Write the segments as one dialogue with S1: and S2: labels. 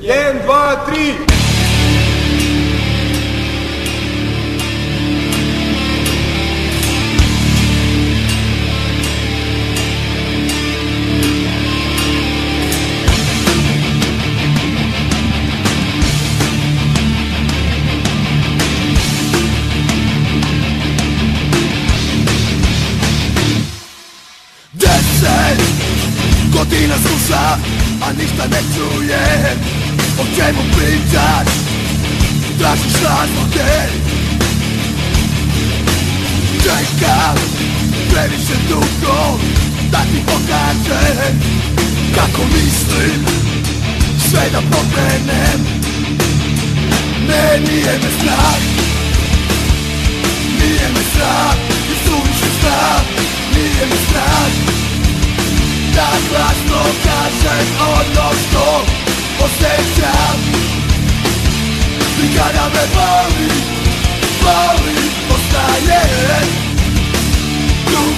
S1: Jeden, zwei, drei.
S2: Previše dugo da ti pokažem Kako mislim sve da pokrenem Ne, nije me strah Nije me strah i suviše strah Nije me strah. Da glasno kažem ono što osjećam. I kada me boli, boli, ostaje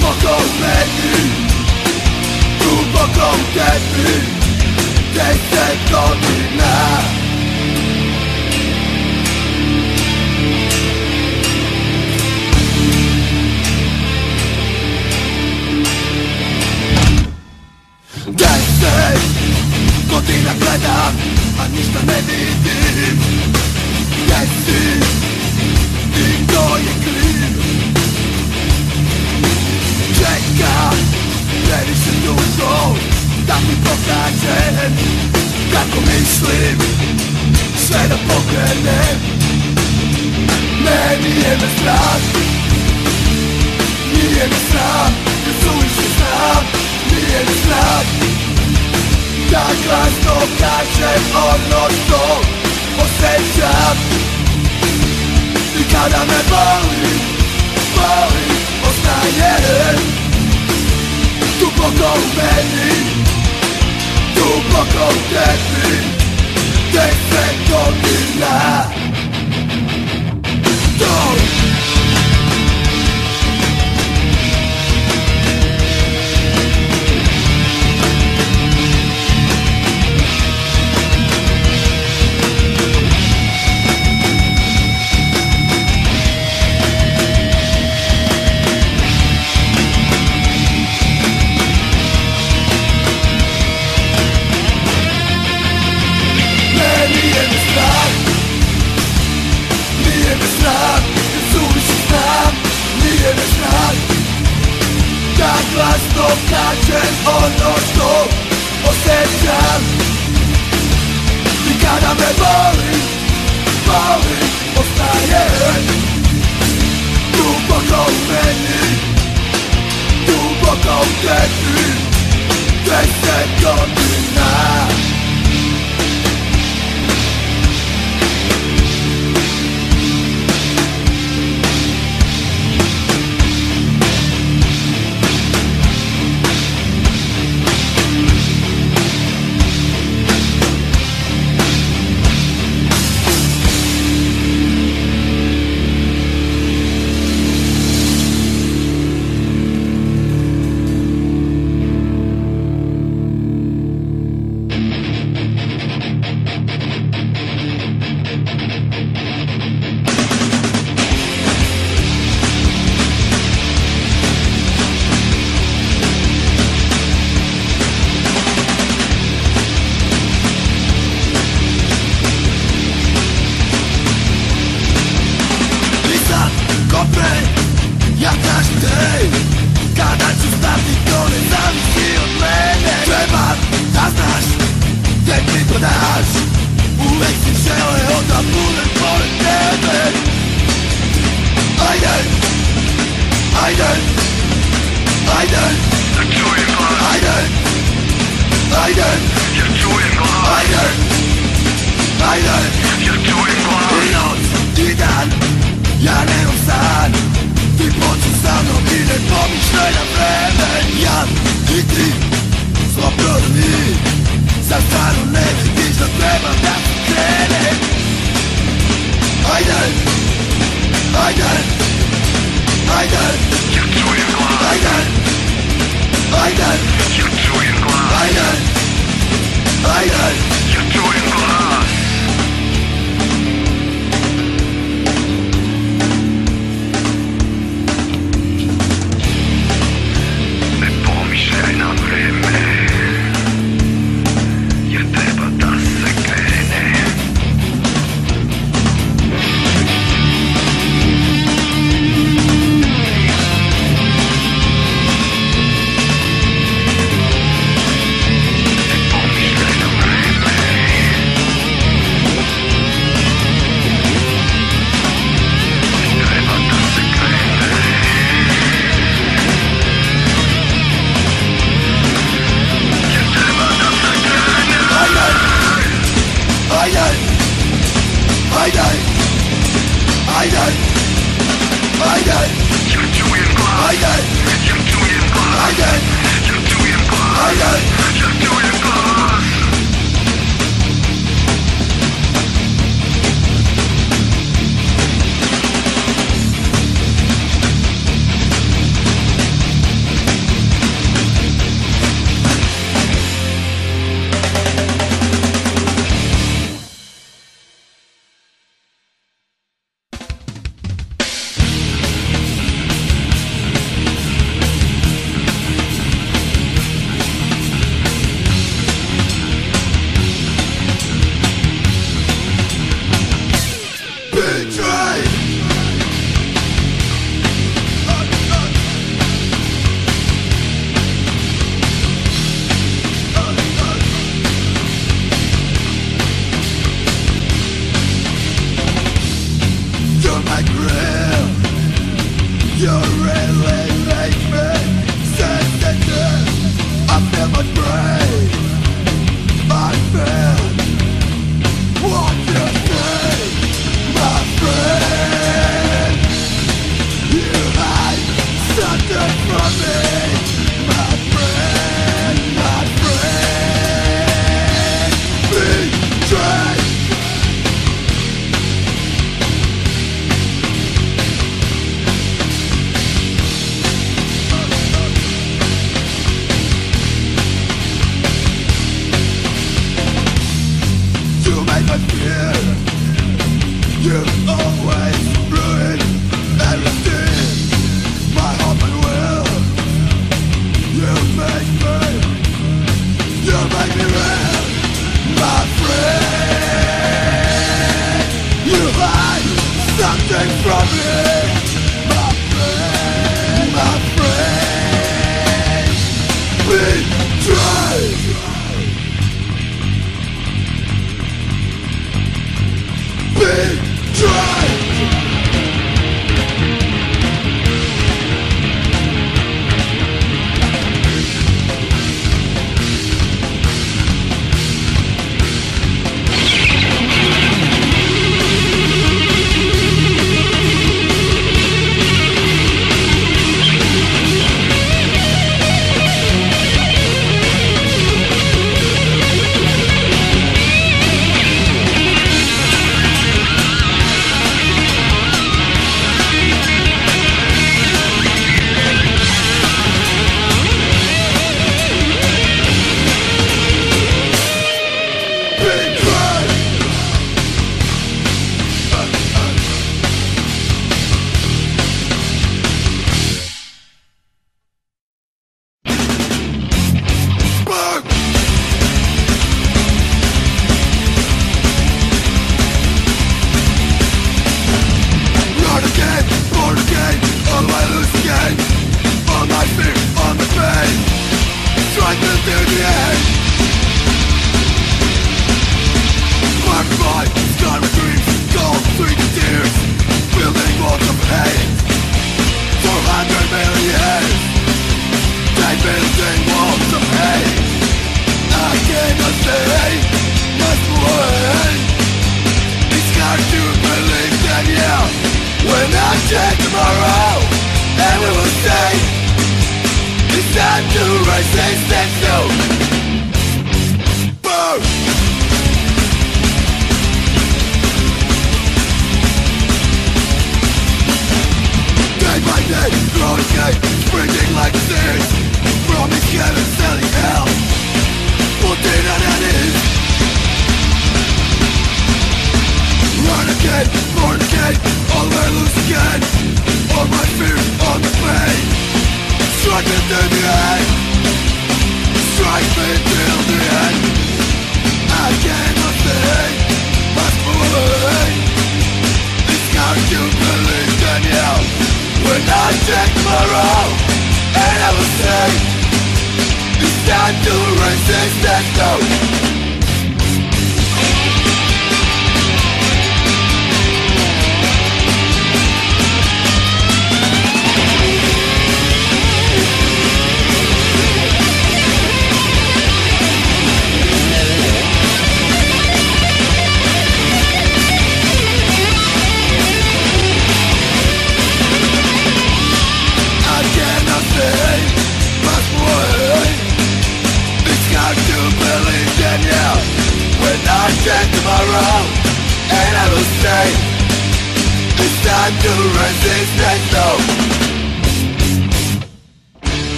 S2: nem menni Túl magam tenni Teszed, amit nem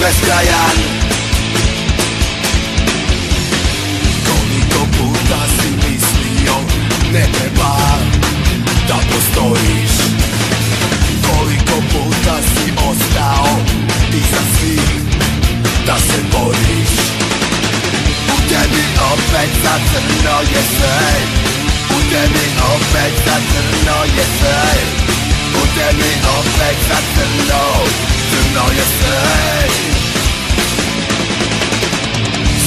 S2: beskrajan Koliko puta si mislio ne treba da postojiš. Koliko puta si ostao iza svih da se boriš. U tebi opet za crno je sve. U tebi opet za crno je sve. U tebi opet za crno czynno jesteś.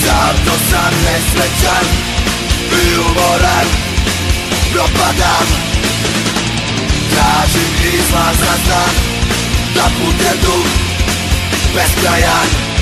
S2: Sam to sam jest leczem i humorem Propadam Trażym i zmarzaczam Dla pudelków bez krajan.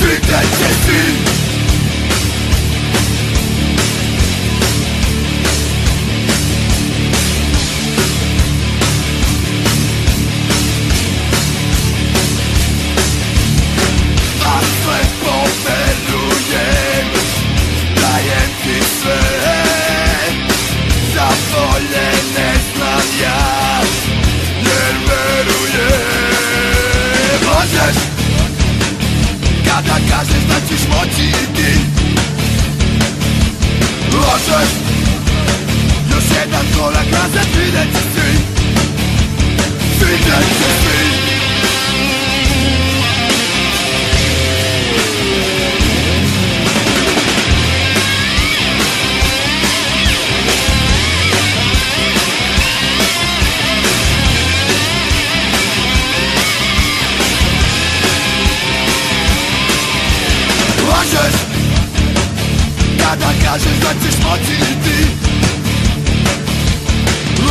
S2: Wykręć się z się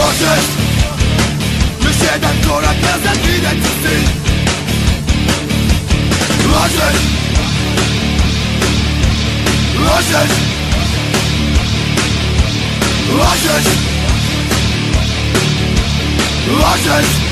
S2: Możesz By się tak koraka zawinać z tym Możesz Możesz Możesz Możesz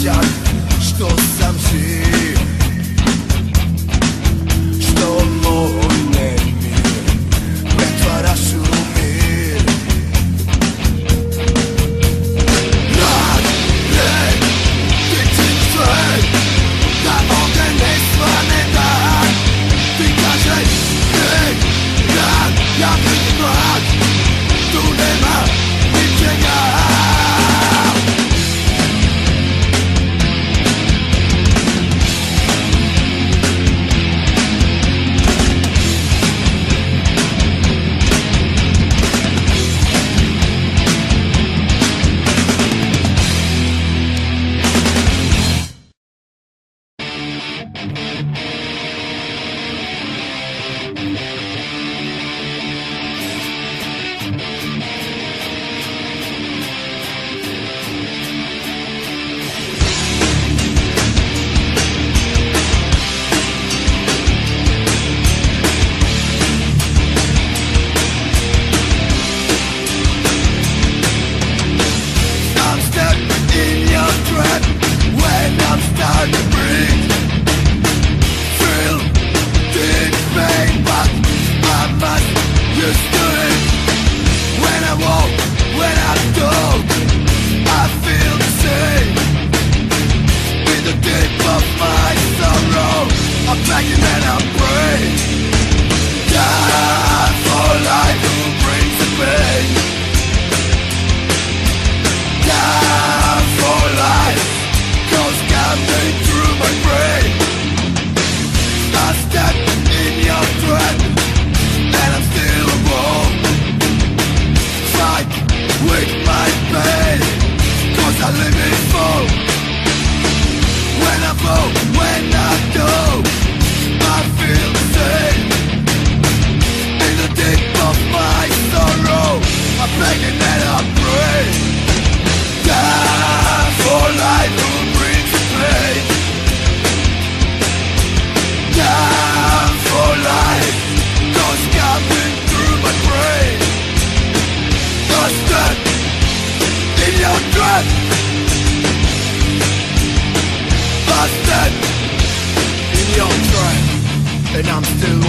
S2: sjećam što sam živ And I'm still